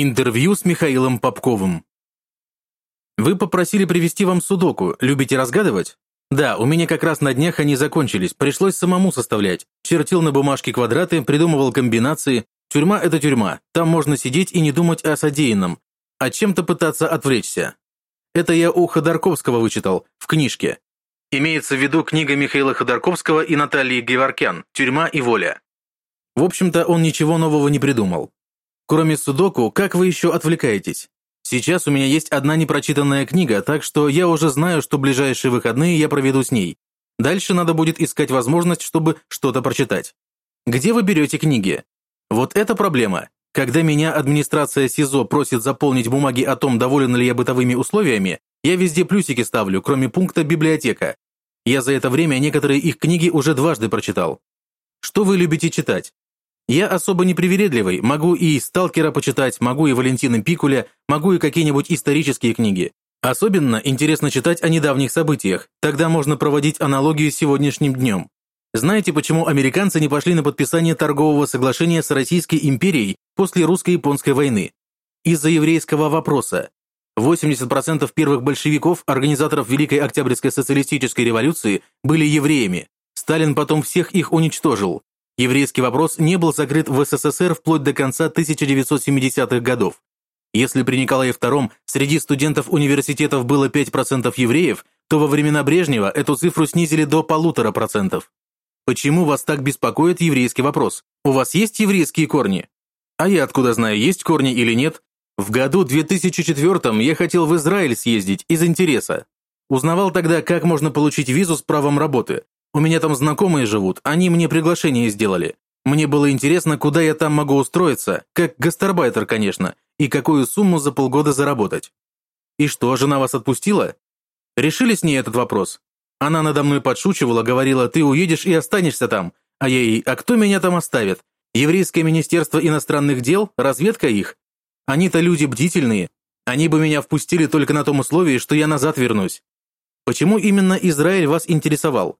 Интервью с Михаилом Попковым. Вы попросили привести вам судоку. Любите разгадывать? Да, у меня как раз на днях они закончились. Пришлось самому составлять. Чертил на бумажке квадраты, придумывал комбинации. Тюрьма – это тюрьма. Там можно сидеть и не думать о содеянном. А чем-то пытаться отвлечься. Это я у Ходорковского вычитал, в книжке. Имеется в виду книга Михаила Ходорковского и Натальи Геворкян «Тюрьма и воля». В общем-то, он ничего нового не придумал. Кроме судоку, как вы еще отвлекаетесь? Сейчас у меня есть одна непрочитанная книга, так что я уже знаю, что ближайшие выходные я проведу с ней. Дальше надо будет искать возможность, чтобы что-то прочитать. Где вы берете книги? Вот это проблема. Когда меня администрация СИЗО просит заполнить бумаги о том, доволен ли я бытовыми условиями, я везде плюсики ставлю, кроме пункта «библиотека». Я за это время некоторые их книги уже дважды прочитал. Что вы любите читать? Я особо не привередливый, могу и «Сталкера» почитать, могу и Валентина Пикуля, могу и какие-нибудь исторические книги. Особенно интересно читать о недавних событиях, тогда можно проводить аналогию с сегодняшним днем. Знаете, почему американцы не пошли на подписание торгового соглашения с Российской империей после русско-японской войны? Из-за еврейского вопроса. 80% первых большевиков, организаторов Великой Октябрьской социалистической революции, были евреями. Сталин потом всех их уничтожил. Еврейский вопрос не был закрыт в СССР вплоть до конца 1970-х годов. Если при Николае II среди студентов университетов было 5% евреев, то во времена Брежнева эту цифру снизили до полутора процентов. Почему вас так беспокоит еврейский вопрос? У вас есть еврейские корни? А я откуда знаю, есть корни или нет? В году 2004 я хотел в Израиль съездить из интереса. Узнавал тогда, как можно получить визу с правом работы. У меня там знакомые живут, они мне приглашение сделали. Мне было интересно, куда я там могу устроиться, как гастарбайтер, конечно, и какую сумму за полгода заработать. И что, жена вас отпустила? Решили с ней этот вопрос? Она надо мной подшучивала, говорила, ты уедешь и останешься там. А я ей, а кто меня там оставит? Еврейское министерство иностранных дел? Разведка их? Они-то люди бдительные. Они бы меня впустили только на том условии, что я назад вернусь. Почему именно Израиль вас интересовал?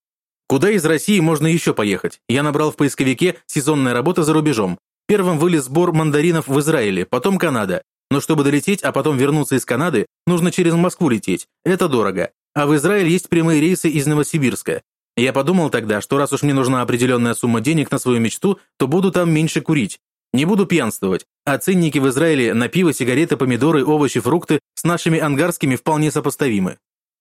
Куда из России можно еще поехать? Я набрал в поисковике «сезонная работа за рубежом». Первым вылез сбор мандаринов в Израиле, потом Канада. Но чтобы долететь, а потом вернуться из Канады, нужно через Москву лететь. Это дорого. А в Израиль есть прямые рейсы из Новосибирска. Я подумал тогда, что раз уж мне нужна определенная сумма денег на свою мечту, то буду там меньше курить. Не буду пьянствовать, а ценники в Израиле на пиво, сигареты, помидоры, овощи, фрукты с нашими ангарскими вполне сопоставимы.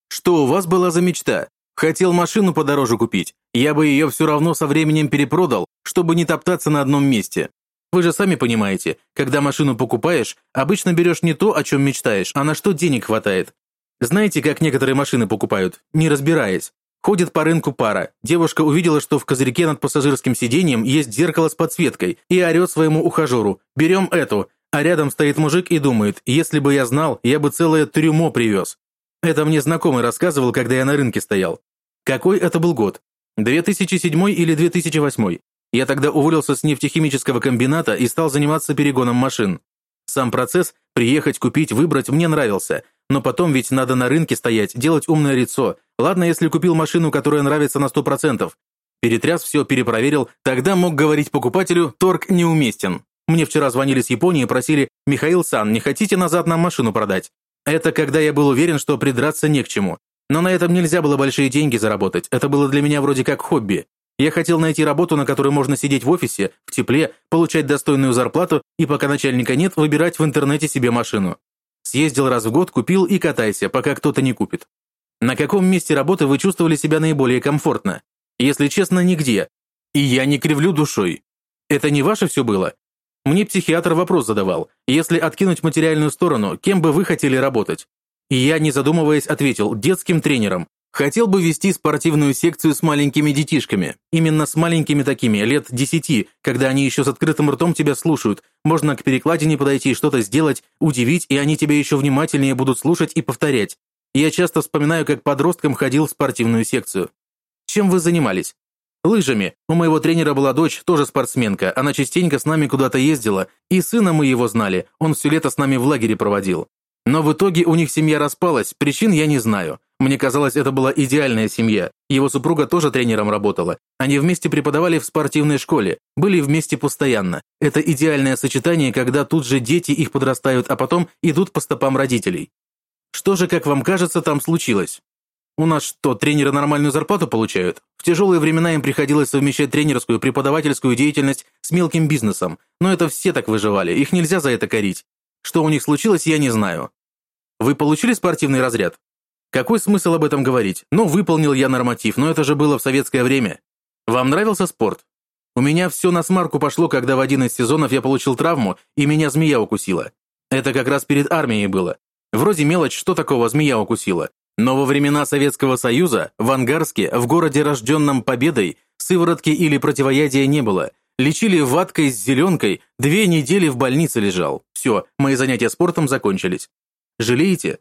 Что у вас была за мечта? Хотел машину подороже купить. Я бы ее все равно со временем перепродал, чтобы не топтаться на одном месте. Вы же сами понимаете, когда машину покупаешь, обычно берешь не то, о чем мечтаешь, а на что денег хватает. Знаете, как некоторые машины покупают, не разбираясь? Ходит по рынку пара. Девушка увидела, что в козырьке над пассажирским сиденьем есть зеркало с подсветкой, и орет своему ухажеру «Берем эту». А рядом стоит мужик и думает «Если бы я знал, я бы целое трюмо привез». Это мне знакомый рассказывал, когда я на рынке стоял. Какой это был год? 2007 или 2008? Я тогда уволился с нефтехимического комбината и стал заниматься перегоном машин. Сам процесс приехать, купить, выбрать мне нравился, но потом ведь надо на рынке стоять, делать умное лицо. Ладно, если купил машину, которая нравится на 100%. Перетряс все, перепроверил, тогда мог говорить покупателю «торг неуместен». Мне вчера звонили с Японии и просили «Михаил Сан, не хотите назад нам машину продать?» Это когда я был уверен, что придраться не к чему. Но на этом нельзя было большие деньги заработать, это было для меня вроде как хобби. Я хотел найти работу, на которой можно сидеть в офисе, в тепле, получать достойную зарплату и пока начальника нет, выбирать в интернете себе машину. Съездил раз в год, купил и катайся, пока кто-то не купит. На каком месте работы вы чувствовали себя наиболее комфортно? Если честно, нигде. И я не кривлю душой. Это не ваше все было? Мне психиатр вопрос задавал. Если откинуть материальную сторону, кем бы вы хотели работать? И я, не задумываясь, ответил детским тренером. Хотел бы вести спортивную секцию с маленькими детишками. Именно с маленькими такими, лет десяти, когда они еще с открытым ртом тебя слушают. Можно к перекладине подойти, что-то сделать, удивить, и они тебя еще внимательнее будут слушать и повторять. Я часто вспоминаю, как подростком ходил в спортивную секцию. Чем вы занимались? Лыжами. У моего тренера была дочь, тоже спортсменка. Она частенько с нами куда-то ездила. И сына мы его знали. Он все лето с нами в лагере проводил. Но в итоге у них семья распалась, причин я не знаю. Мне казалось, это была идеальная семья. Его супруга тоже тренером работала. Они вместе преподавали в спортивной школе, были вместе постоянно. Это идеальное сочетание, когда тут же дети их подрастают, а потом идут по стопам родителей. Что же, как вам кажется, там случилось? У нас что, тренеры нормальную зарплату получают? В тяжелые времена им приходилось совмещать тренерскую, преподавательскую деятельность с мелким бизнесом. Но это все так выживали, их нельзя за это корить. Что у них случилось, я не знаю. Вы получили спортивный разряд? Какой смысл об этом говорить? Ну, выполнил я норматив, но это же было в советское время. Вам нравился спорт? У меня все на смарку пошло, когда в один из сезонов я получил травму, и меня змея укусила. Это как раз перед армией было. Вроде мелочь, что такого змея укусила. Но во времена Советского Союза в Ангарске, в городе, рожденном победой, сыворотки или противоядия не было. Лечили ваткой с зеленкой, две недели в больнице лежал. Все, мои занятия спортом закончились. Жалеете?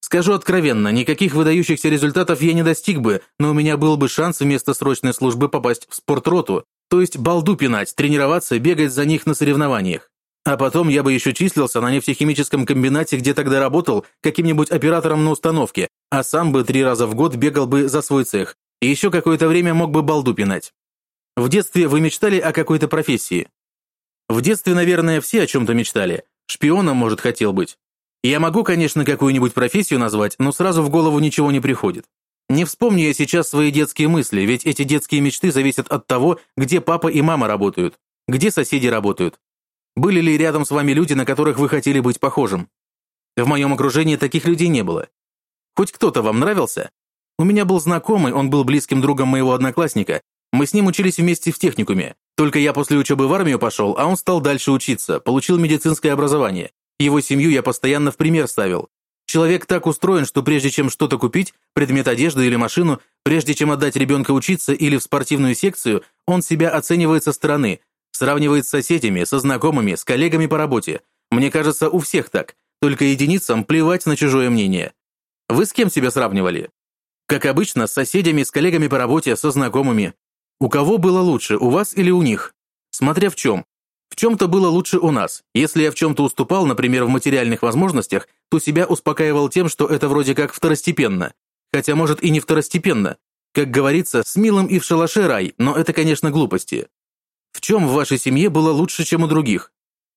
Скажу откровенно, никаких выдающихся результатов я не достиг бы, но у меня был бы шанс вместо срочной службы попасть в спортроту, то есть балду пинать, тренироваться, бегать за них на соревнованиях. А потом я бы еще числился на нефтехимическом комбинате, где тогда работал, каким-нибудь оператором на установке, а сам бы три раза в год бегал бы за свой цех. И еще какое-то время мог бы балду пинать. В детстве вы мечтали о какой-то профессии? В детстве, наверное, все о чем-то мечтали. Шпионом, может, хотел быть. Я могу, конечно, какую-нибудь профессию назвать, но сразу в голову ничего не приходит. Не вспомню я сейчас свои детские мысли, ведь эти детские мечты зависят от того, где папа и мама работают, где соседи работают, были ли рядом с вами люди, на которых вы хотели быть похожим? В моем окружении таких людей не было. Хоть кто-то вам нравился? У меня был знакомый, он был близким другом моего одноклассника. Мы с ним учились вместе в техникуме. Только я после учебы в армию пошел, а он стал дальше учиться, получил медицинское образование. Его семью я постоянно в пример ставил. Человек так устроен, что прежде чем что-то купить, предмет одежды или машину, прежде чем отдать ребенка учиться или в спортивную секцию, он себя оценивает со стороны, Сравнивает с соседями, со знакомыми, с коллегами по работе. Мне кажется, у всех так. Только единицам плевать на чужое мнение. Вы с кем себя сравнивали? Как обычно, с соседями, с коллегами по работе, со знакомыми. У кого было лучше, у вас или у них? Смотря в чем. В чем-то было лучше у нас. Если я в чем-то уступал, например, в материальных возможностях, то себя успокаивал тем, что это вроде как второстепенно. Хотя, может, и не второстепенно. Как говорится, с милым и в шалаше рай, но это, конечно, глупости. В чем в вашей семье было лучше, чем у других?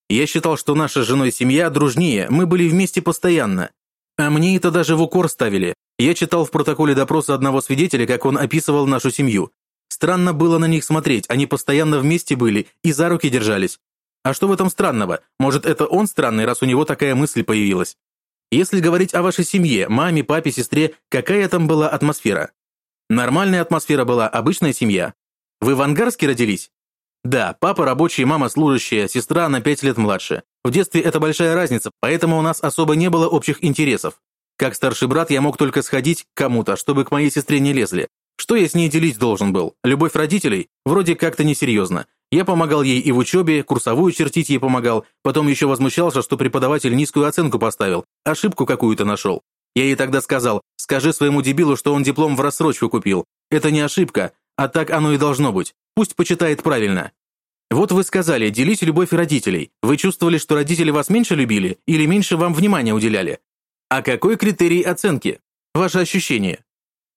Я считал, что наша с женой семья дружнее, мы были вместе постоянно. А мне это даже в укор ставили. Я читал в протоколе допроса одного свидетеля, как он описывал нашу семью. Странно было на них смотреть, они постоянно вместе были и за руки держались. А что в этом странного? Может, это он странный, раз у него такая мысль появилась? Если говорить о вашей семье, маме, папе, сестре, какая там была атмосфера? Нормальная атмосфера была, обычная семья. Вы в Ангарске родились? Да, папа рабочий, мама служащая, сестра на пять лет младше. В детстве это большая разница, поэтому у нас особо не было общих интересов. Как старший брат я мог только сходить к кому-то, чтобы к моей сестре не лезли. Что я с ней делить должен был? Любовь родителей? Вроде как-то несерьезно. Я помогал ей и в учебе, курсовую чертить ей помогал, потом еще возмущался, что преподаватель низкую оценку поставил, ошибку какую-то нашел. Я ей тогда сказал, скажи своему дебилу, что он диплом в рассрочку купил. Это не ошибка, а так оно и должно быть. Пусть почитает правильно. Вот вы сказали, делить любовь родителей. Вы чувствовали, что родители вас меньше любили или меньше вам внимания уделяли? А какой критерий оценки? Ваше ощущение?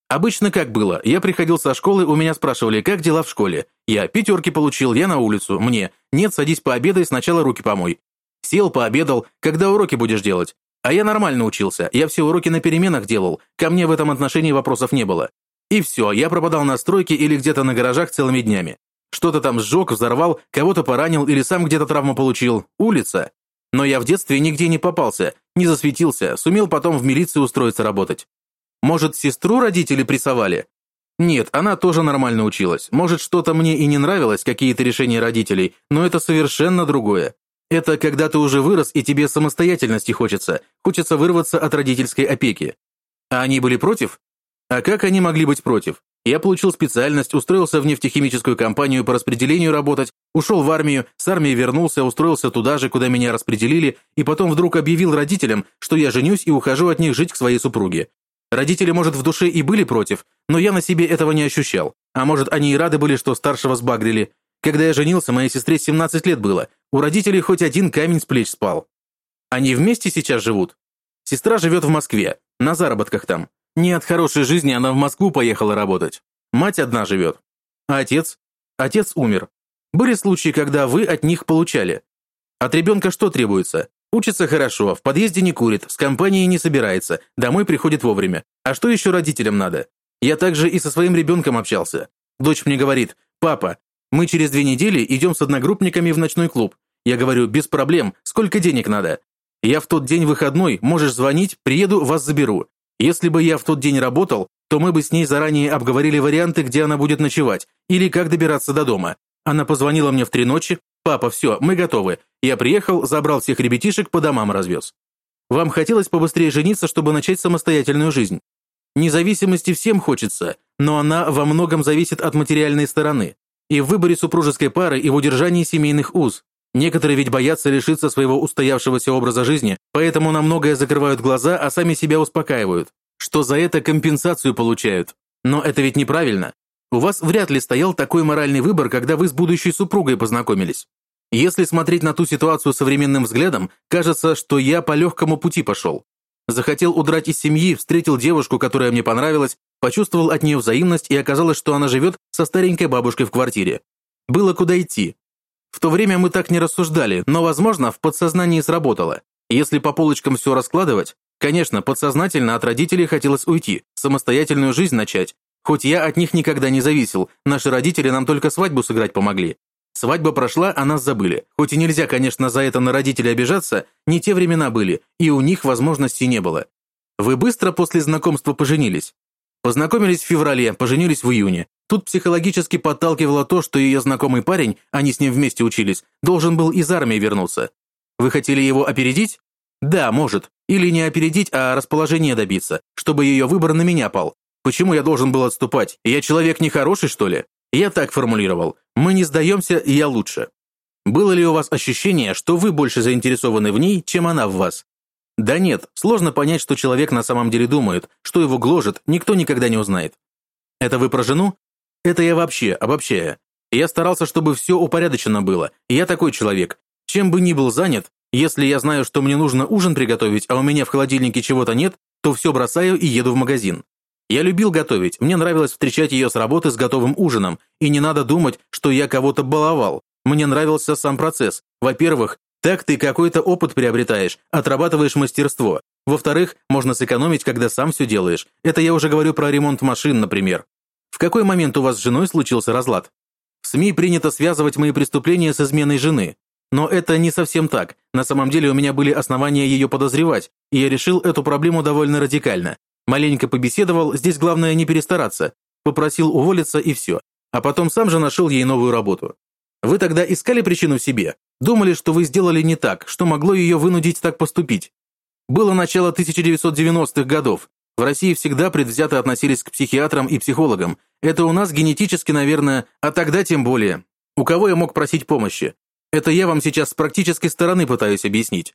Обычно как было? Я приходил со школы, у меня спрашивали, как дела в школе. Я пятерки получил, я на улицу. Мне. Нет, садись пообедай, сначала руки помой. Сел, пообедал. Когда уроки будешь делать? А я нормально учился. Я все уроки на переменах делал. Ко мне в этом отношении вопросов не было. И все, я пропадал на стройке или где-то на гаражах целыми днями. Что-то там сжег, взорвал, кого-то поранил или сам где-то травму получил. Улица. Но я в детстве нигде не попался, не засветился, сумел потом в милицию устроиться работать. Может, сестру родители прессовали? Нет, она тоже нормально училась. Может, что-то мне и не нравилось, какие-то решения родителей, но это совершенно другое. Это когда ты уже вырос и тебе самостоятельности хочется, хочется вырваться от родительской опеки. А они были против? А как они могли быть против? Я получил специальность, устроился в нефтехимическую компанию по распределению работать, ушел в армию, с армии вернулся, устроился туда же, куда меня распределили, и потом вдруг объявил родителям, что я женюсь и ухожу от них жить к своей супруге. Родители, может, в душе и были против, но я на себе этого не ощущал. А может, они и рады были, что старшего сбагрили. Когда я женился, моей сестре 17 лет было. У родителей хоть один камень с плеч спал. Они вместе сейчас живут? Сестра живет в Москве, на заработках там. Не от хорошей жизни она в Москву поехала работать. Мать одна живет. А отец? Отец умер. Были случаи, когда вы от них получали. От ребенка что требуется? Учится хорошо, в подъезде не курит, с компанией не собирается, домой приходит вовремя. А что еще родителям надо? Я также и со своим ребенком общался. Дочь мне говорит, папа, мы через две недели идем с одногруппниками в ночной клуб. Я говорю, без проблем, сколько денег надо? Я в тот день выходной, можешь звонить, приеду, вас заберу. Если бы я в тот день работал, то мы бы с ней заранее обговорили варианты, где она будет ночевать, или как добираться до дома. Она позвонила мне в три ночи. «Папа, все, мы готовы». Я приехал, забрал всех ребятишек, по домам развез. Вам хотелось побыстрее жениться, чтобы начать самостоятельную жизнь. Независимости всем хочется, но она во многом зависит от материальной стороны. И в выборе супружеской пары, и в удержании семейных уз. Некоторые ведь боятся лишиться своего устоявшегося образа жизни, поэтому на многое закрывают глаза, а сами себя успокаивают, что за это компенсацию получают. Но это ведь неправильно. У вас вряд ли стоял такой моральный выбор, когда вы с будущей супругой познакомились. Если смотреть на ту ситуацию современным взглядом, кажется, что я по легкому пути пошел. Захотел удрать из семьи, встретил девушку, которая мне понравилась, почувствовал от нее взаимность и оказалось, что она живет со старенькой бабушкой в квартире. Было куда идти. В то время мы так не рассуждали, но, возможно, в подсознании сработало. Если по полочкам все раскладывать, конечно, подсознательно от родителей хотелось уйти, самостоятельную жизнь начать, Хоть я от них никогда не зависел, наши родители нам только свадьбу сыграть помогли. Свадьба прошла, а нас забыли. Хоть и нельзя, конечно, за это на родителей обижаться, не те времена были, и у них возможности не было. Вы быстро после знакомства поженились. Познакомились в феврале, поженились в июне. Тут психологически подталкивало то, что ее знакомый парень, они с ним вместе учились, должен был из армии вернуться. Вы хотели его опередить? Да, может. Или не опередить, а расположение добиться, чтобы ее выбор на меня пал. Почему я должен был отступать? Я человек нехороший, что ли? Я так формулировал. Мы не сдаемся, и я лучше. Было ли у вас ощущение, что вы больше заинтересованы в ней, чем она в вас? Да нет, сложно понять, что человек на самом деле думает, что его гложет, никто никогда не узнает. Это вы про жену? Это я вообще, обобщая. Я старался, чтобы все упорядочено было, я такой человек. Чем бы ни был занят, если я знаю, что мне нужно ужин приготовить, а у меня в холодильнике чего-то нет, то все бросаю и еду в магазин. Я любил готовить, мне нравилось встречать ее с работы с готовым ужином, и не надо думать, что я кого-то баловал. Мне нравился сам процесс. Во-первых, так ты какой-то опыт приобретаешь, отрабатываешь мастерство. Во-вторых, можно сэкономить, когда сам все делаешь. Это я уже говорю про ремонт машин, например. В какой момент у вас с женой случился разлад? В СМИ принято связывать мои преступления с изменой жены. Но это не совсем так. На самом деле у меня были основания ее подозревать, и я решил эту проблему довольно радикально. Маленько побеседовал, здесь главное не перестараться. Попросил уволиться и все. А потом сам же нашел ей новую работу. Вы тогда искали причину в себе? Думали, что вы сделали не так, что могло ее вынудить так поступить? Было начало 1990-х годов. В России всегда предвзято относились к психиатрам и психологам. Это у нас генетически, наверное, а тогда тем более. У кого я мог просить помощи? Это я вам сейчас с практической стороны пытаюсь объяснить.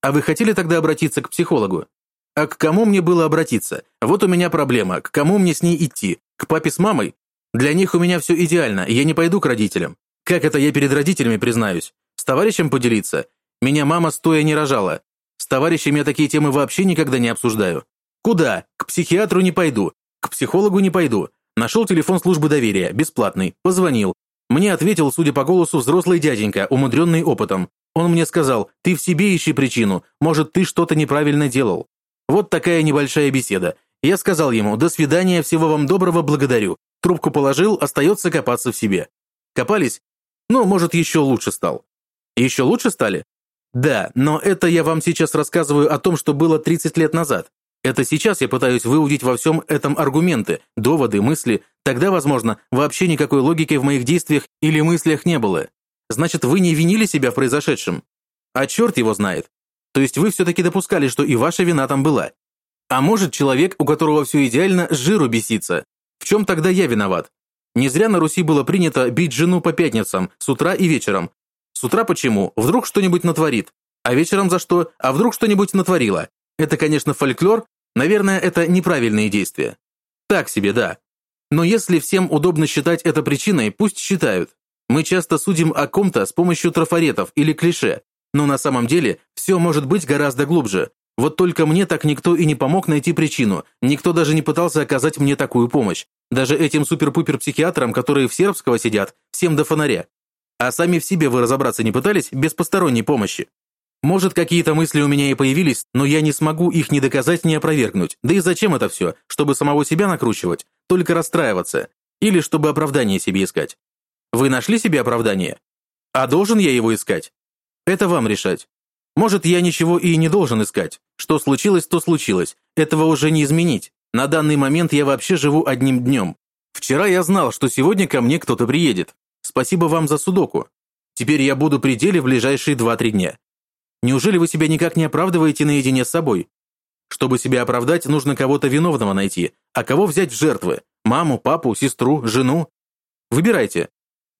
А вы хотели тогда обратиться к психологу? А к кому мне было обратиться? Вот у меня проблема. К кому мне с ней идти? К папе с мамой? Для них у меня все идеально, я не пойду к родителям. Как это я перед родителями признаюсь? С товарищем поделиться? Меня мама стоя не рожала. С товарищами я такие темы вообще никогда не обсуждаю. Куда? К психиатру не пойду. К психологу не пойду. Нашел телефон службы доверия, бесплатный. Позвонил. Мне ответил, судя по голосу, взрослый дяденька, умудренный опытом. Он мне сказал, ты в себе ищи причину, может, ты что-то неправильно делал. Вот такая небольшая беседа. Я сказал ему «До свидания, всего вам доброго, благодарю». Трубку положил, остается копаться в себе. Копались? Ну, может, еще лучше стал. Еще лучше стали? Да, но это я вам сейчас рассказываю о том, что было 30 лет назад. Это сейчас я пытаюсь выудить во всем этом аргументы, доводы, мысли. Тогда, возможно, вообще никакой логики в моих действиях или мыслях не было. Значит, вы не винили себя в произошедшем? А черт его знает. То есть вы все-таки допускали, что и ваша вина там была. А может, человек, у которого все идеально, с жиру бесится? В чем тогда я виноват? Не зря на Руси было принято бить жену по пятницам, с утра и вечером. С утра почему? Вдруг что-нибудь натворит. А вечером за что? А вдруг что-нибудь натворила? Это, конечно, фольклор, наверное, это неправильные действия. Так себе, да. Но если всем удобно считать это причиной, пусть считают. Мы часто судим о ком-то с помощью трафаретов или клише, но на самом деле все может быть гораздо глубже. Вот только мне так никто и не помог найти причину, никто даже не пытался оказать мне такую помощь. Даже этим супер-пупер-психиатрам, которые в Сербского сидят, всем до фонаря. А сами в себе вы разобраться не пытались без посторонней помощи? Может, какие-то мысли у меня и появились, но я не смогу их ни доказать, ни опровергнуть. Да и зачем это все? Чтобы самого себя накручивать? Только расстраиваться? Или чтобы оправдание себе искать? Вы нашли себе оправдание? А должен я его искать? Это вам решать. Может, я ничего и не должен искать. Что случилось, то случилось. Этого уже не изменить. На данный момент я вообще живу одним днем. Вчера я знал, что сегодня ко мне кто-то приедет. Спасибо вам за судоку. Теперь я буду при деле в ближайшие 2-3 дня. Неужели вы себя никак не оправдываете наедине с собой? Чтобы себя оправдать, нужно кого-то виновного найти. А кого взять в жертвы? Маму, папу, сестру, жену? Выбирайте.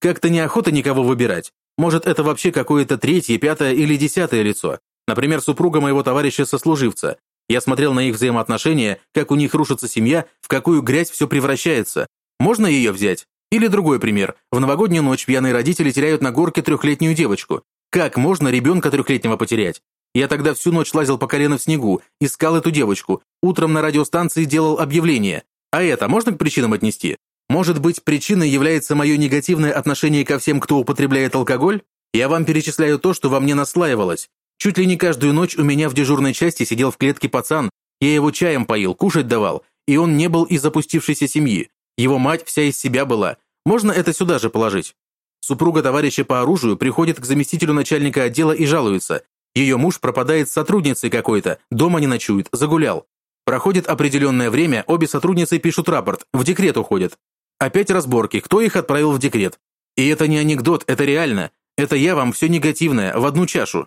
Как-то неохота никого выбирать. Может, это вообще какое-то третье, пятое или десятое лицо. Например, супруга моего товарища-сослуживца. Я смотрел на их взаимоотношения, как у них рушится семья, в какую грязь все превращается. Можно ее взять? Или другой пример. В новогоднюю ночь пьяные родители теряют на горке трехлетнюю девочку. Как можно ребенка трехлетнего потерять? Я тогда всю ночь лазил по колено в снегу, искал эту девочку, утром на радиостанции делал объявление. А это можно к причинам отнести? Может быть, причиной является мое негативное отношение ко всем, кто употребляет алкоголь? Я вам перечисляю то, что во мне наслаивалось. Чуть ли не каждую ночь у меня в дежурной части сидел в клетке пацан, я его чаем поил, кушать давал, и он не был из запустившейся семьи. Его мать вся из себя была. Можно это сюда же положить? Супруга товарища по оружию приходит к заместителю начальника отдела и жалуется. Ее муж пропадает с сотрудницей какой-то, дома не ночует, загулял. Проходит определенное время, обе сотрудницы пишут рапорт, в декрет уходят. Опять разборки, кто их отправил в декрет. И это не анекдот, это реально. Это я вам все негативное, в одну чашу.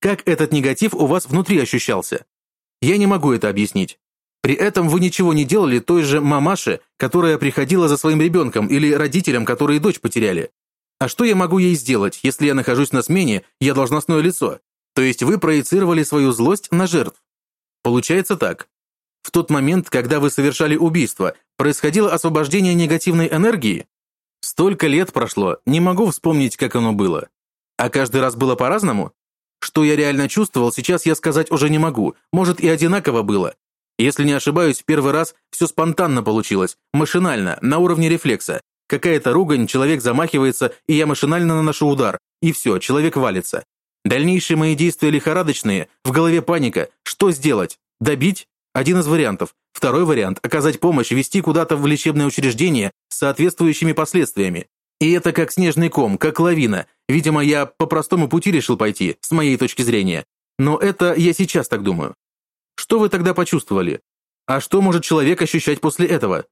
Как этот негатив у вас внутри ощущался? Я не могу это объяснить. При этом вы ничего не делали той же мамаше, которая приходила за своим ребенком, или родителям, которые дочь потеряли. А что я могу ей сделать, если я нахожусь на смене, я должностное лицо? То есть вы проецировали свою злость на жертв. Получается так. В тот момент, когда вы совершали убийство, происходило освобождение негативной энергии? Столько лет прошло, не могу вспомнить, как оно было. А каждый раз было по-разному? Что я реально чувствовал, сейчас я сказать уже не могу. Может, и одинаково было. Если не ошибаюсь, в первый раз все спонтанно получилось, машинально, на уровне рефлекса. Какая-то ругань, человек замахивается, и я машинально наношу удар. И все, человек валится. Дальнейшие мои действия лихорадочные, в голове паника. Что сделать? Добить? Один из вариантов. Второй вариант – оказать помощь, вести куда-то в лечебное учреждение с соответствующими последствиями. И это как снежный ком, как лавина. Видимо, я по простому пути решил пойти, с моей точки зрения. Но это я сейчас так думаю. Что вы тогда почувствовали? А что может человек ощущать после этого?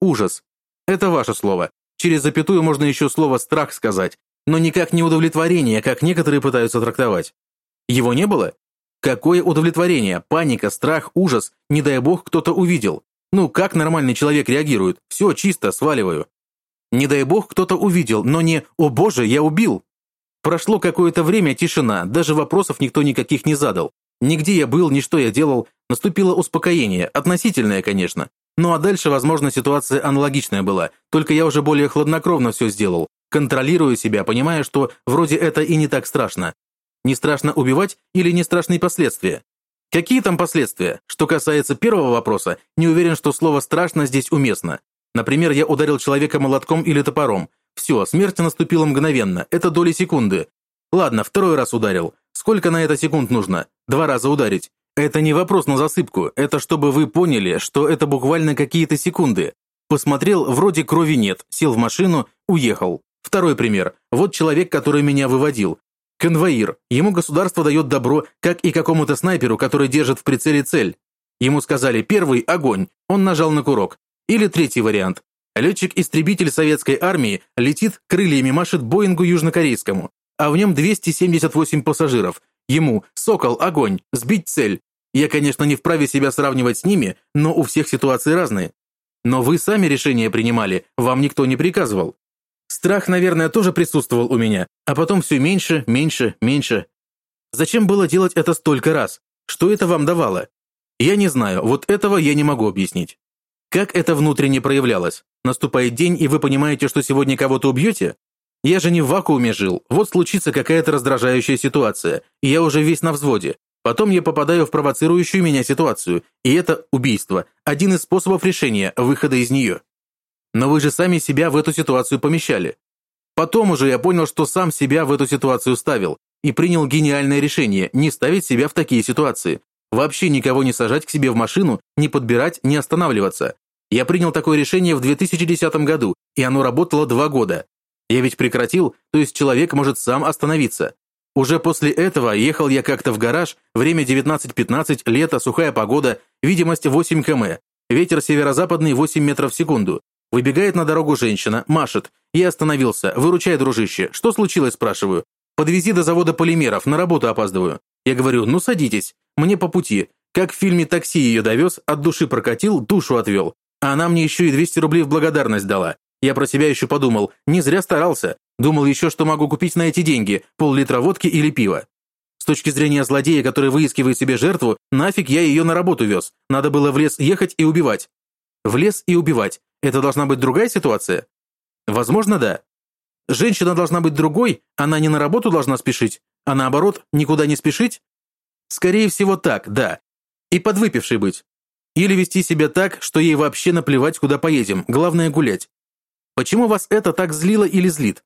Ужас. Это ваше слово. Через запятую можно еще слово «страх» сказать, но никак не удовлетворение, как некоторые пытаются трактовать. Его не было? Какое удовлетворение, паника, страх, ужас, не дай бог кто-то увидел. Ну, как нормальный человек реагирует? Все, чисто, сваливаю. Не дай бог кто-то увидел, но не «О боже, я убил!». Прошло какое-то время тишина, даже вопросов никто никаких не задал. Нигде я был, ни что я делал, наступило успокоение, относительное, конечно. Ну а дальше, возможно, ситуация аналогичная была, только я уже более хладнокровно все сделал, контролирую себя, понимая, что вроде это и не так страшно. Не страшно убивать или не страшные последствия? Какие там последствия? Что касается первого вопроса, не уверен, что слово «страшно» здесь уместно. Например, я ударил человека молотком или топором. Все, смерть наступила мгновенно, это доли секунды. Ладно, второй раз ударил. Сколько на это секунд нужно? Два раза ударить. Это не вопрос на засыпку, это чтобы вы поняли, что это буквально какие-то секунды. Посмотрел, вроде крови нет, сел в машину, уехал. Второй пример. Вот человек, который меня выводил. Конвоир. Ему государство дает добро, как и какому-то снайперу, который держит в прицеле цель. Ему сказали «первый – огонь», он нажал на курок. Или третий вариант. Летчик-истребитель советской армии летит, крыльями машет Боингу южнокорейскому, а в нем 278 пассажиров. Ему «Сокол, огонь, сбить цель». Я, конечно, не вправе себя сравнивать с ними, но у всех ситуации разные. Но вы сами решение принимали, вам никто не приказывал. Страх, наверное, тоже присутствовал у меня, а потом все меньше, меньше, меньше. Зачем было делать это столько раз? Что это вам давало? Я не знаю, вот этого я не могу объяснить. Как это внутренне проявлялось? Наступает день, и вы понимаете, что сегодня кого-то убьете? Я же не в вакууме жил. Вот случится какая-то раздражающая ситуация, и я уже весь на взводе. Потом я попадаю в провоцирующую меня ситуацию, и это убийство – один из способов решения, выхода из нее. Но вы же сами себя в эту ситуацию помещали. Потом уже я понял, что сам себя в эту ситуацию ставил, и принял гениальное решение – не ставить себя в такие ситуации. Вообще никого не сажать к себе в машину, не подбирать, не останавливаться. Я принял такое решение в 2010 году, и оно работало два года. Я ведь прекратил, то есть человек может сам остановиться. Уже после этого ехал я как-то в гараж, время 19.15, лето, сухая погода, видимость 8 км, ветер северо-западный 8 метров в секунду. Выбегает на дорогу женщина, машет. Я остановился. «Выручай, дружище. Что случилось?» – спрашиваю. «Подвези до завода полимеров, на работу опаздываю». Я говорю, ну садитесь. Мне по пути. Как в фильме «Такси» ее довез, от души прокатил, душу отвел. А она мне еще и 200 рублей в благодарность дала. Я про себя еще подумал, не зря старался. Думал еще, что могу купить на эти деньги, пол-литра водки или пива. С точки зрения злодея, который выискивает себе жертву, нафиг я ее на работу вез. Надо было в лес ехать и убивать. В лес и убивать. Это должна быть другая ситуация? Возможно, да. Женщина должна быть другой, она не на работу должна спешить, а наоборот, никуда не спешить? Скорее всего так, да. И подвыпившей быть. Или вести себя так, что ей вообще наплевать, куда поедем, главное гулять. Почему вас это так злило или злит?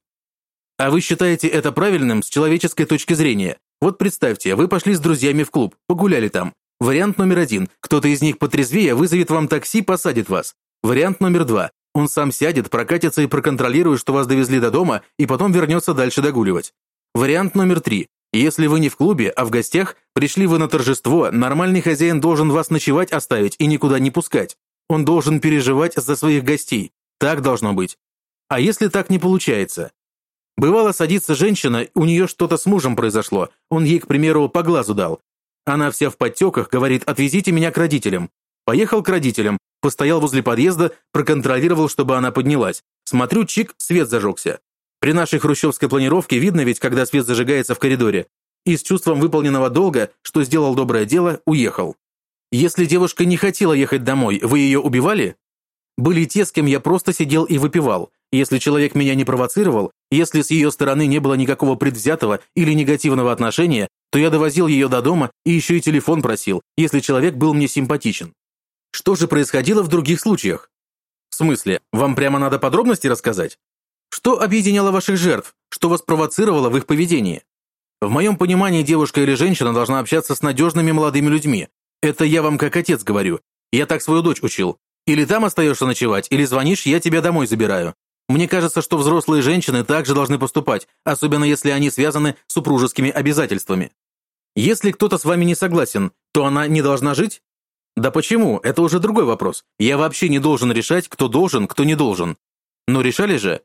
А вы считаете это правильным с человеческой точки зрения? Вот представьте, вы пошли с друзьями в клуб, погуляли там. Вариант номер один. Кто-то из них потрезвее вызовет вам такси, посадит вас. Вариант номер два. Он сам сядет, прокатится и проконтролирует, что вас довезли до дома, и потом вернется дальше догуливать. Вариант номер три. Если вы не в клубе, а в гостях, пришли вы на торжество, нормальный хозяин должен вас ночевать оставить и никуда не пускать. Он должен переживать за своих гостей. Так должно быть. А если так не получается? Бывало, садится женщина, у нее что-то с мужем произошло, он ей, к примеру, по глазу дал. Она вся в подтеках, говорит, отвезите меня к родителям. Поехал к родителям, постоял возле подъезда, проконтролировал, чтобы она поднялась. Смотрю, чик, свет зажегся. При нашей хрущевской планировке видно ведь, когда свет зажигается в коридоре. И с чувством выполненного долга, что сделал доброе дело, уехал. Если девушка не хотела ехать домой, вы ее убивали? Были те, с кем я просто сидел и выпивал. Если человек меня не провоцировал, если с ее стороны не было никакого предвзятого или негативного отношения, то я довозил ее до дома и еще и телефон просил, если человек был мне симпатичен. Что же происходило в других случаях? В смысле, вам прямо надо подробности рассказать? Что объединяло ваших жертв? Что вас провоцировало в их поведении? В моем понимании девушка или женщина должна общаться с надежными молодыми людьми. Это я вам как отец говорю. Я так свою дочь учил. Или там остаешься ночевать, или звонишь, я тебя домой забираю. Мне кажется, что взрослые женщины также должны поступать, особенно если они связаны с супружескими обязательствами. Если кто-то с вами не согласен, то она не должна жить? Да почему? Это уже другой вопрос. Я вообще не должен решать, кто должен, кто не должен. Но решали же?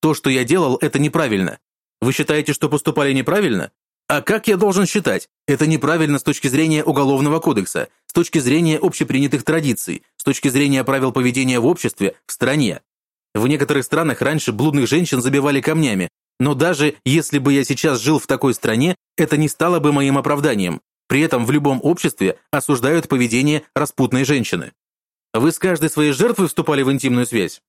То, что я делал, это неправильно. Вы считаете, что поступали неправильно? А как я должен считать? Это неправильно с точки зрения Уголовного кодекса, с точки зрения общепринятых традиций, с точки зрения правил поведения в обществе, в стране. В некоторых странах раньше блудных женщин забивали камнями, но даже если бы я сейчас жил в такой стране, это не стало бы моим оправданием. При этом в любом обществе осуждают поведение распутной женщины. Вы с каждой своей жертвой вступали в интимную связь?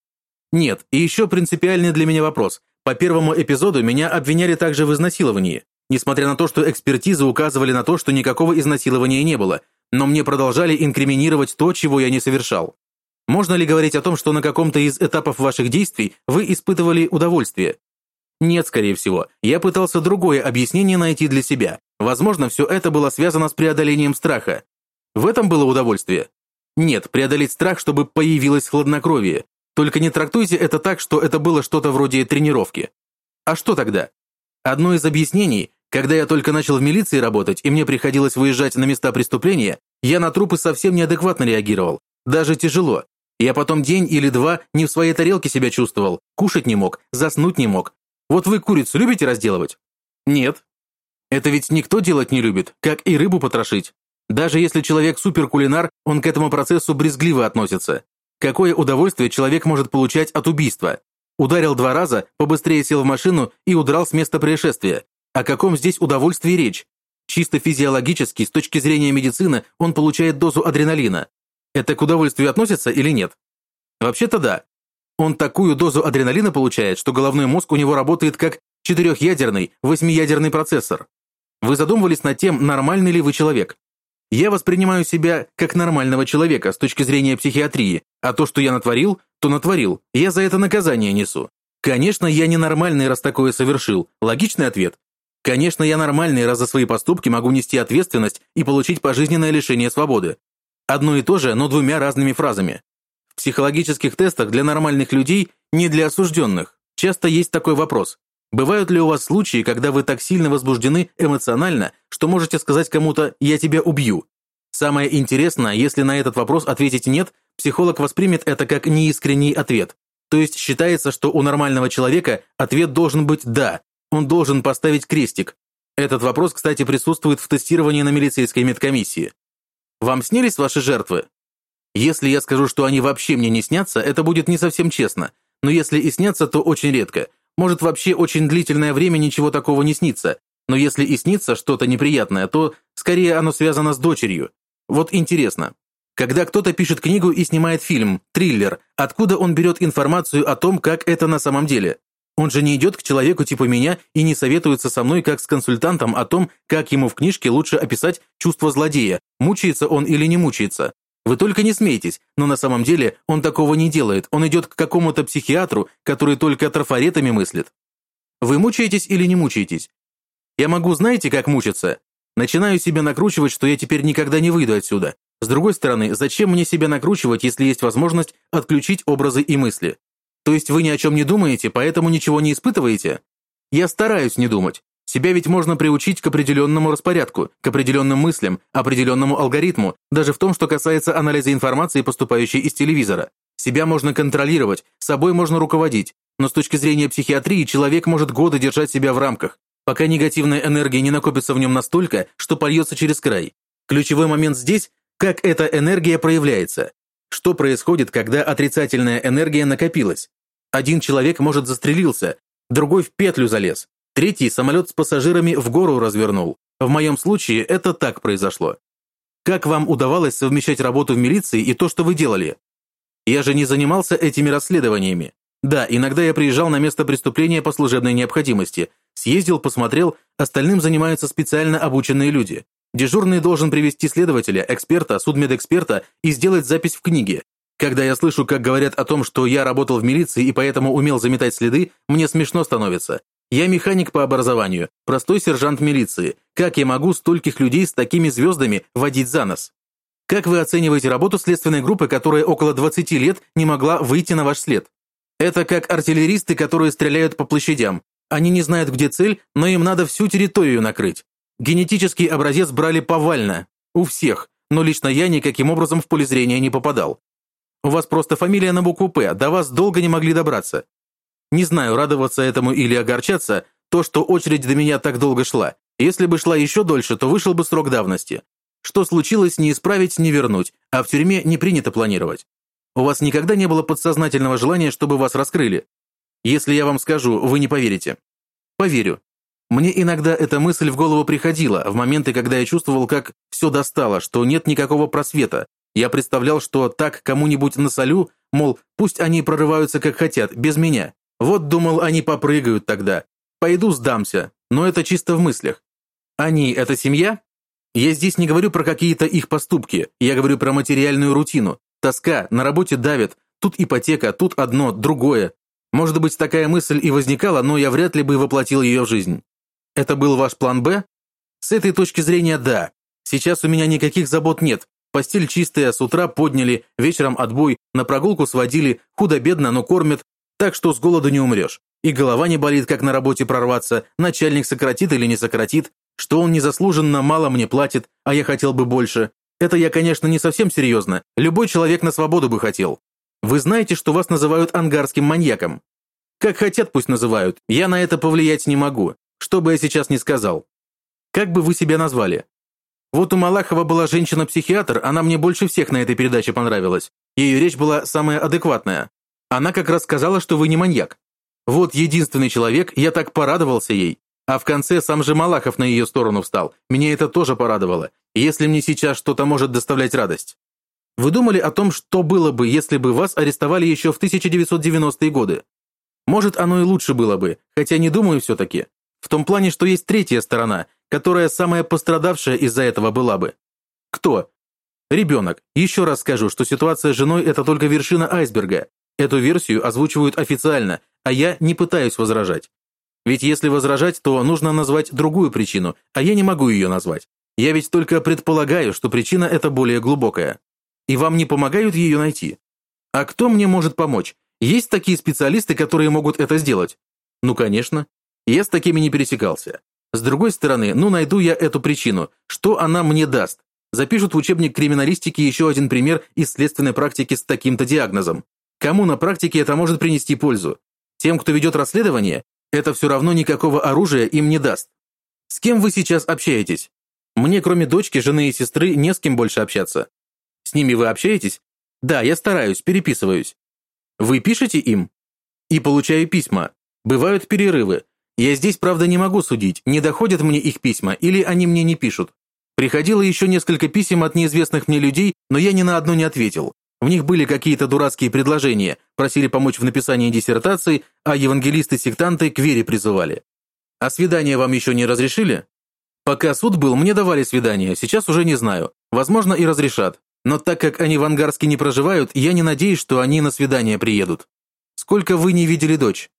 Нет, и еще принципиальный для меня вопрос. По первому эпизоду меня обвиняли также в изнасиловании, несмотря на то, что экспертизы указывали на то, что никакого изнасилования не было, но мне продолжали инкриминировать то, чего я не совершал. Можно ли говорить о том, что на каком-то из этапов ваших действий вы испытывали удовольствие? Нет, скорее всего. Я пытался другое объяснение найти для себя. Возможно, все это было связано с преодолением страха. В этом было удовольствие? Нет, преодолеть страх, чтобы появилось хладнокровие. Только не трактуйте это так, что это было что-то вроде тренировки. А что тогда? Одно из объяснений, когда я только начал в милиции работать и мне приходилось выезжать на места преступления, я на трупы совсем неадекватно реагировал. Даже тяжело. Я потом день или два не в своей тарелке себя чувствовал, кушать не мог, заснуть не мог. Вот вы курицу любите разделывать? Нет. Это ведь никто делать не любит, как и рыбу потрошить. Даже если человек суперкулинар, он к этому процессу брезгливо относится. Какое удовольствие человек может получать от убийства? Ударил два раза, побыстрее сел в машину и удрал с места происшествия. О каком здесь удовольствии речь? Чисто физиологически, с точки зрения медицины, он получает дозу адреналина. Это к удовольствию относится или нет? Вообще-то да. Он такую дозу адреналина получает, что головной мозг у него работает как четырехъядерный, восьмиядерный процессор. Вы задумывались над тем, нормальный ли вы человек? Я воспринимаю себя как нормального человека с точки зрения психиатрии, а то, что я натворил, то натворил, я за это наказание несу. Конечно, я ненормальный, раз такое совершил. Логичный ответ. Конечно, я нормальный, раз за свои поступки могу нести ответственность и получить пожизненное лишение свободы. Одно и то же, но двумя разными фразами. В психологических тестах для нормальных людей, не для осужденных, часто есть такой вопрос. Бывают ли у вас случаи, когда вы так сильно возбуждены эмоционально, что можете сказать кому-то «я тебя убью»? Самое интересное, если на этот вопрос ответить «нет», психолог воспримет это как неискренний ответ. То есть считается, что у нормального человека ответ должен быть «да», он должен поставить крестик. Этот вопрос, кстати, присутствует в тестировании на милицейской медкомиссии. Вам снились ваши жертвы? Если я скажу, что они вообще мне не снятся, это будет не совсем честно. Но если и снятся, то очень редко. Может, вообще очень длительное время ничего такого не снится. Но если и снится что-то неприятное, то скорее оно связано с дочерью. Вот интересно. Когда кто-то пишет книгу и снимает фильм, триллер, откуда он берет информацию о том, как это на самом деле? Он же не идет к человеку типа меня и не советуется со мной как с консультантом о том, как ему в книжке лучше описать чувство злодея, мучается он или не мучается. Вы только не смейтесь, но на самом деле он такого не делает, он идет к какому-то психиатру, который только трафаретами мыслит. Вы мучаетесь или не мучаетесь? Я могу, знаете, как мучиться? Начинаю себя накручивать, что я теперь никогда не выйду отсюда. С другой стороны, зачем мне себя накручивать, если есть возможность отключить образы и мысли? То есть вы ни о чем не думаете, поэтому ничего не испытываете? Я стараюсь не думать. Себя ведь можно приучить к определенному распорядку, к определенным мыслям, определенному алгоритму, даже в том, что касается анализа информации, поступающей из телевизора. Себя можно контролировать, собой можно руководить, но с точки зрения психиатрии человек может годы держать себя в рамках, пока негативная энергия не накопится в нем настолько, что польется через край. Ключевой момент здесь – как эта энергия проявляется. Что происходит, когда отрицательная энергия накопилась? Один человек, может, застрелился, другой в петлю залез, третий самолет с пассажирами в гору развернул. В моем случае это так произошло. Как вам удавалось совмещать работу в милиции и то, что вы делали? Я же не занимался этими расследованиями. Да, иногда я приезжал на место преступления по служебной необходимости, съездил, посмотрел, остальным занимаются специально обученные люди. Дежурный должен привести следователя, эксперта, судмедэксперта и сделать запись в книге. Когда я слышу, как говорят о том, что я работал в милиции и поэтому умел заметать следы, мне смешно становится. Я механик по образованию, простой сержант милиции. Как я могу стольких людей с такими звездами водить за нос? Как вы оцениваете работу следственной группы, которая около 20 лет не могла выйти на ваш след? Это как артиллеристы, которые стреляют по площадям. Они не знают, где цель, но им надо всю территорию накрыть. Генетический образец брали повально. У всех. Но лично я никаким образом в поле зрения не попадал. У вас просто фамилия на букву «П», до вас долго не могли добраться. Не знаю, радоваться этому или огорчаться, то, что очередь до меня так долго шла. Если бы шла еще дольше, то вышел бы срок давности. Что случилось, не исправить, не вернуть, а в тюрьме не принято планировать. У вас никогда не было подсознательного желания, чтобы вас раскрыли? Если я вам скажу, вы не поверите. Поверю. Мне иногда эта мысль в голову приходила, в моменты, когда я чувствовал, как все достало, что нет никакого просвета, я представлял, что так кому-нибудь насолю, мол, пусть они прорываются как хотят, без меня. Вот, думал, они попрыгают тогда. Пойду сдамся, но это чисто в мыслях. Они – это семья? Я здесь не говорю про какие-то их поступки, я говорю про материальную рутину. Тоска, на работе давит, тут ипотека, тут одно, другое. Может быть, такая мысль и возникала, но я вряд ли бы воплотил ее в жизнь. Это был ваш план «Б»? С этой точки зрения – да. Сейчас у меня никаких забот нет, Постель чистая, с утра подняли, вечером отбой, на прогулку сводили, худо-бедно, но кормят, так что с голоду не умрешь. И голова не болит, как на работе прорваться, начальник сократит или не сократит, что он незаслуженно мало мне платит, а я хотел бы больше. Это я, конечно, не совсем серьезно, любой человек на свободу бы хотел. Вы знаете, что вас называют ангарским маньяком? Как хотят, пусть называют, я на это повлиять не могу, что бы я сейчас ни сказал. Как бы вы себя назвали? Вот у Малахова была женщина-психиатр, она мне больше всех на этой передаче понравилась. Ее речь была самая адекватная. Она как раз сказала, что вы не маньяк. Вот единственный человек, я так порадовался ей. А в конце сам же Малахов на ее сторону встал. Меня это тоже порадовало. Если мне сейчас что-то может доставлять радость. Вы думали о том, что было бы, если бы вас арестовали еще в 1990-е годы? Может, оно и лучше было бы, хотя не думаю все-таки. В том плане, что есть третья сторона, которая самая пострадавшая из-за этого была бы? Кто? Ребенок. Еще раз скажу, что ситуация с женой – это только вершина айсберга. Эту версию озвучивают официально, а я не пытаюсь возражать. Ведь если возражать, то нужно назвать другую причину, а я не могу ее назвать. Я ведь только предполагаю, что причина эта более глубокая. И вам не помогают ее найти. А кто мне может помочь? Есть такие специалисты, которые могут это сделать? Ну, конечно. Я с такими не пересекался. С другой стороны, ну найду я эту причину. Что она мне даст? Запишут в учебник криминалистики еще один пример из следственной практики с таким-то диагнозом. Кому на практике это может принести пользу? Тем, кто ведет расследование, это все равно никакого оружия им не даст. С кем вы сейчас общаетесь? Мне, кроме дочки, жены и сестры, не с кем больше общаться. С ними вы общаетесь? Да, я стараюсь, переписываюсь. Вы пишете им? И получаю письма. Бывают перерывы. Я здесь, правда, не могу судить, не доходят мне их письма, или они мне не пишут. Приходило еще несколько писем от неизвестных мне людей, но я ни на одно не ответил. В них были какие-то дурацкие предложения, просили помочь в написании диссертации, а евангелисты-сектанты к вере призывали. А свидание вам еще не разрешили? Пока суд был, мне давали свидание, сейчас уже не знаю. Возможно, и разрешат. Но так как они в Ангарске не проживают, я не надеюсь, что они на свидание приедут. Сколько вы не видели дочь?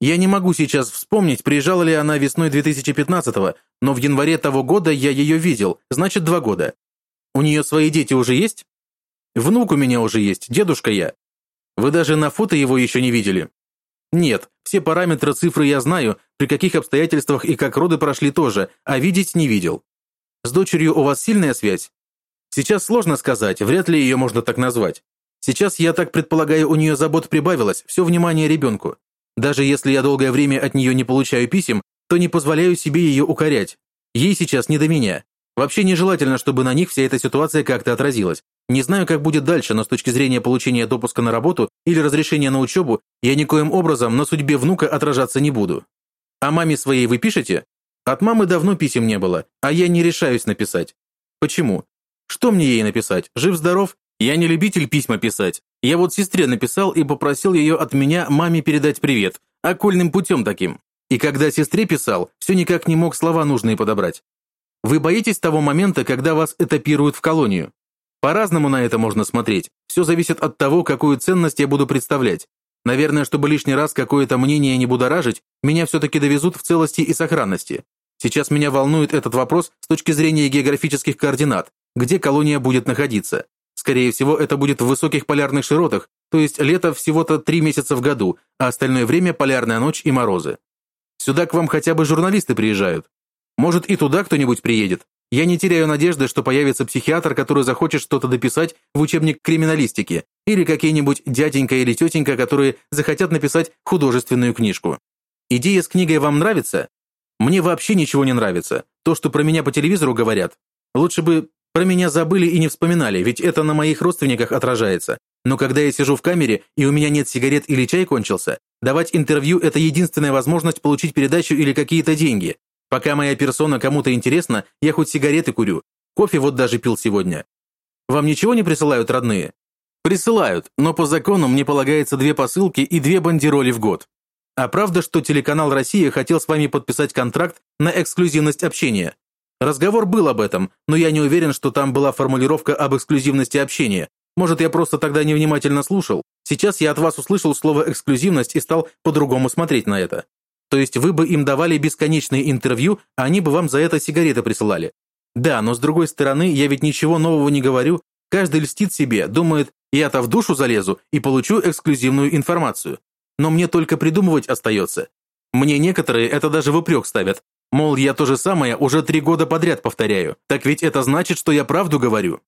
Я не могу сейчас вспомнить, приезжала ли она весной 2015-го, но в январе того года я ее видел, значит, два года. У нее свои дети уже есть? Внук у меня уже есть, дедушка я. Вы даже на фото его еще не видели? Нет, все параметры цифры я знаю, при каких обстоятельствах и как роды прошли тоже, а видеть не видел. С дочерью у вас сильная связь? Сейчас сложно сказать, вряд ли ее можно так назвать. Сейчас, я так предполагаю, у нее забот прибавилось, все внимание ребенку. Даже если я долгое время от нее не получаю писем, то не позволяю себе ее укорять. Ей сейчас не до меня. Вообще нежелательно, чтобы на них вся эта ситуация как-то отразилась. Не знаю, как будет дальше, но с точки зрения получения допуска на работу или разрешения на учебу, я никоим образом на судьбе внука отражаться не буду. А маме своей вы пишете? От мамы давно писем не было, а я не решаюсь написать. Почему? Что мне ей написать? Жив-здоров? Я не любитель письма писать. Я вот сестре написал и попросил ее от меня маме передать привет. Окольным путем таким. И когда сестре писал, все никак не мог слова нужные подобрать. Вы боитесь того момента, когда вас этапируют в колонию? По-разному на это можно смотреть. Все зависит от того, какую ценность я буду представлять. Наверное, чтобы лишний раз какое-то мнение не будоражить, меня все-таки довезут в целости и сохранности. Сейчас меня волнует этот вопрос с точки зрения географических координат, где колония будет находиться. Скорее всего, это будет в высоких полярных широтах, то есть лето всего-то три месяца в году, а остальное время полярная ночь и морозы. Сюда к вам хотя бы журналисты приезжают. Может, и туда кто-нибудь приедет. Я не теряю надежды, что появится психиатр, который захочет что-то дописать в учебник криминалистики, или какие-нибудь дяденька или тетенька, которые захотят написать художественную книжку. Идея с книгой вам нравится? Мне вообще ничего не нравится. То, что про меня по телевизору говорят. Лучше бы про меня забыли и не вспоминали, ведь это на моих родственниках отражается. Но когда я сижу в камере, и у меня нет сигарет или чай кончился, давать интервью – это единственная возможность получить передачу или какие-то деньги. Пока моя персона кому-то интересна, я хоть сигареты курю. Кофе вот даже пил сегодня. Вам ничего не присылают родные? Присылают, но по закону мне полагается две посылки и две бандероли в год. А правда, что телеканал «Россия» хотел с вами подписать контракт на эксклюзивность общения? Разговор был об этом, но я не уверен, что там была формулировка об эксклюзивности общения. Может, я просто тогда невнимательно слушал. Сейчас я от вас услышал слово «эксклюзивность» и стал по-другому смотреть на это. То есть вы бы им давали бесконечные интервью, а они бы вам за это сигареты присылали. Да, но с другой стороны, я ведь ничего нового не говорю. Каждый льстит себе, думает, я-то в душу залезу и получу эксклюзивную информацию. Но мне только придумывать остается. Мне некоторые это даже в упрек ставят. Мол, я то же самое уже три года подряд повторяю. Так ведь это значит, что я правду говорю.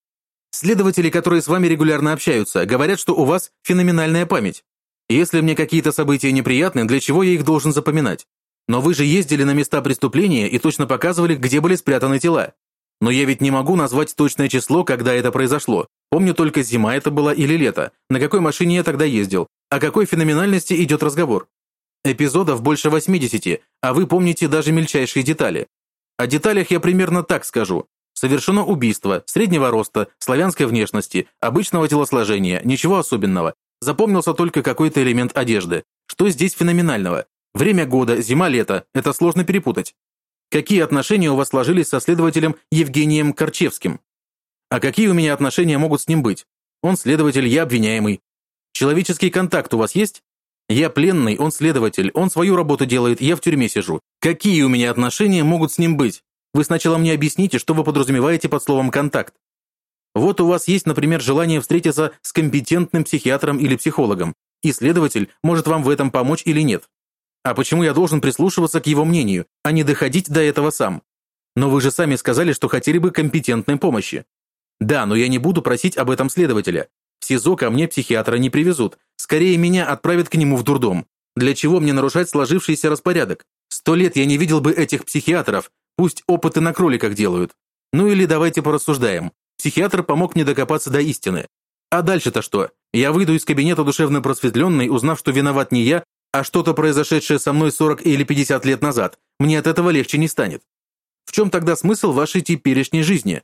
Следователи, которые с вами регулярно общаются, говорят, что у вас феноменальная память. Если мне какие-то события неприятны, для чего я их должен запоминать? Но вы же ездили на места преступления и точно показывали, где были спрятаны тела. Но я ведь не могу назвать точное число, когда это произошло. Помню только, зима это была или лето, на какой машине я тогда ездил, о какой феноменальности идет разговор. Эпизодов больше 80, а вы помните даже мельчайшие детали. О деталях я примерно так скажу. Совершено убийство, среднего роста, славянской внешности, обычного телосложения, ничего особенного. Запомнился только какой-то элемент одежды. Что здесь феноменального? Время года, зима-лето, это сложно перепутать. Какие отношения у вас сложились со следователем Евгением Корчевским? А какие у меня отношения могут с ним быть? Он следователь, я обвиняемый. Человеческий контакт у вас есть? Я пленный, он следователь, он свою работу делает, я в тюрьме сижу. Какие у меня отношения могут с ним быть? Вы сначала мне объясните, что вы подразумеваете под словом «контакт». Вот у вас есть, например, желание встретиться с компетентным психиатром или психологом, и следователь может вам в этом помочь или нет. А почему я должен прислушиваться к его мнению, а не доходить до этого сам? Но вы же сами сказали, что хотели бы компетентной помощи. Да, но я не буду просить об этом следователя. В СИЗО ко мне психиатра не привезут. Скорее меня отправят к нему в дурдом. Для чего мне нарушать сложившийся распорядок? Сто лет я не видел бы этих психиатров. Пусть опыты на кроликах делают. Ну или давайте порассуждаем. Психиатр помог мне докопаться до истины. А дальше-то что? Я выйду из кабинета душевно просветленный, узнав, что виноват не я, а что-то произошедшее со мной 40 или 50 лет назад. Мне от этого легче не станет. В чем тогда смысл вашей теперешней жизни?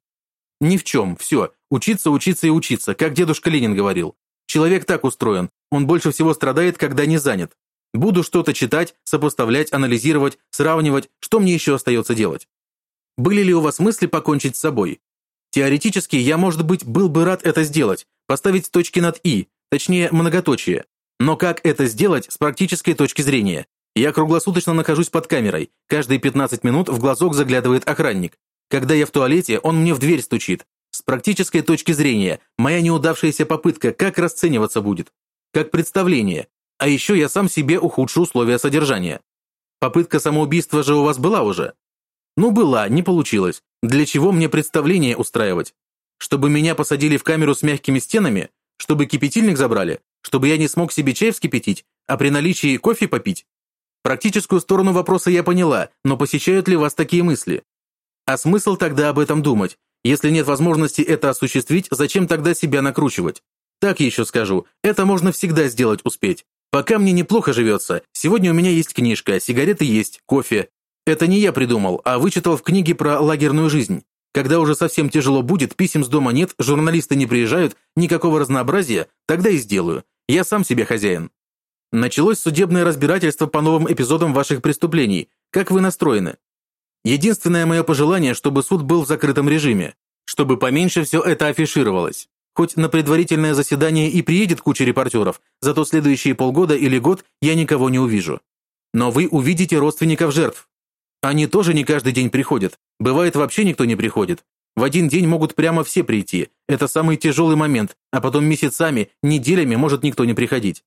Ни в чем, все. Учиться, учиться и учиться, как дедушка Ленин говорил. Человек так устроен, он больше всего страдает, когда не занят. Буду что-то читать, сопоставлять, анализировать, сравнивать, что мне еще остается делать? Были ли у вас мысли покончить с собой? Теоретически, я, может быть, был бы рад это сделать, поставить точки над «и», точнее, многоточие. Но как это сделать с практической точки зрения? Я круглосуточно нахожусь под камерой, каждые 15 минут в глазок заглядывает охранник. Когда я в туалете, он мне в дверь стучит. С практической точки зрения, моя неудавшаяся попытка как расцениваться будет? Как представление. А еще я сам себе ухудшу условия содержания. Попытка самоубийства же у вас была уже? Ну, была, не получилось. Для чего мне представление устраивать? Чтобы меня посадили в камеру с мягкими стенами? Чтобы кипятильник забрали? Чтобы я не смог себе чай вскипятить, а при наличии кофе попить? Практическую сторону вопроса я поняла, но посещают ли вас такие мысли? А смысл тогда об этом думать? Если нет возможности это осуществить, зачем тогда себя накручивать? Так еще скажу, это можно всегда сделать успеть. Пока мне неплохо живется, сегодня у меня есть книжка, сигареты есть, кофе. Это не я придумал, а вычитал в книге про лагерную жизнь. Когда уже совсем тяжело будет, писем с дома нет, журналисты не приезжают, никакого разнообразия, тогда и сделаю. Я сам себе хозяин. Началось судебное разбирательство по новым эпизодам ваших преступлений. Как вы настроены? Единственное мое пожелание, чтобы суд был в закрытом режиме, чтобы поменьше все это афишировалось. Хоть на предварительное заседание и приедет куча репортеров, зато следующие полгода или год я никого не увижу. Но вы увидите родственников жертв. Они тоже не каждый день приходят. Бывает, вообще никто не приходит. В один день могут прямо все прийти. Это самый тяжелый момент, а потом месяцами, неделями может никто не приходить.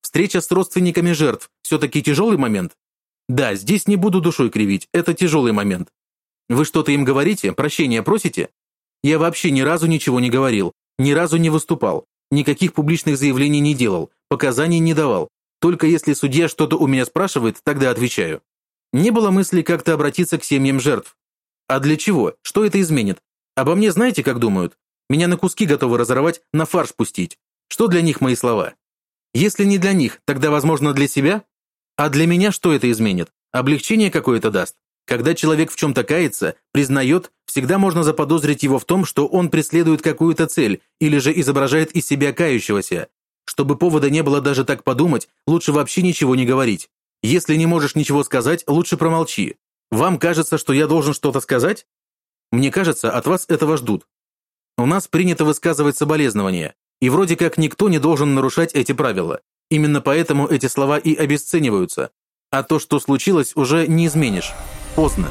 Встреча с родственниками жертв – все-таки тяжелый момент? Да, здесь не буду душой кривить, это тяжелый момент. Вы что-то им говорите, прощения просите? Я вообще ни разу ничего не говорил, ни разу не выступал, никаких публичных заявлений не делал, показаний не давал. Только если судья что-то у меня спрашивает, тогда отвечаю. Не было мысли как-то обратиться к семьям жертв. А для чего? Что это изменит? Обо мне знаете, как думают? Меня на куски готовы разорвать, на фарш пустить. Что для них мои слова? Если не для них, тогда, возможно, для себя? А для меня что это изменит? Облегчение какое-то даст? Когда человек в чем-то кается, признает, всегда можно заподозрить его в том, что он преследует какую-то цель или же изображает из себя кающегося. Чтобы повода не было даже так подумать, лучше вообще ничего не говорить. Если не можешь ничего сказать, лучше промолчи. Вам кажется, что я должен что-то сказать? Мне кажется, от вас этого ждут. У нас принято высказывать соболезнования, и вроде как никто не должен нарушать эти правила. Именно поэтому эти слова и обесцениваются. А то, что случилось, уже не изменишь. Поздно.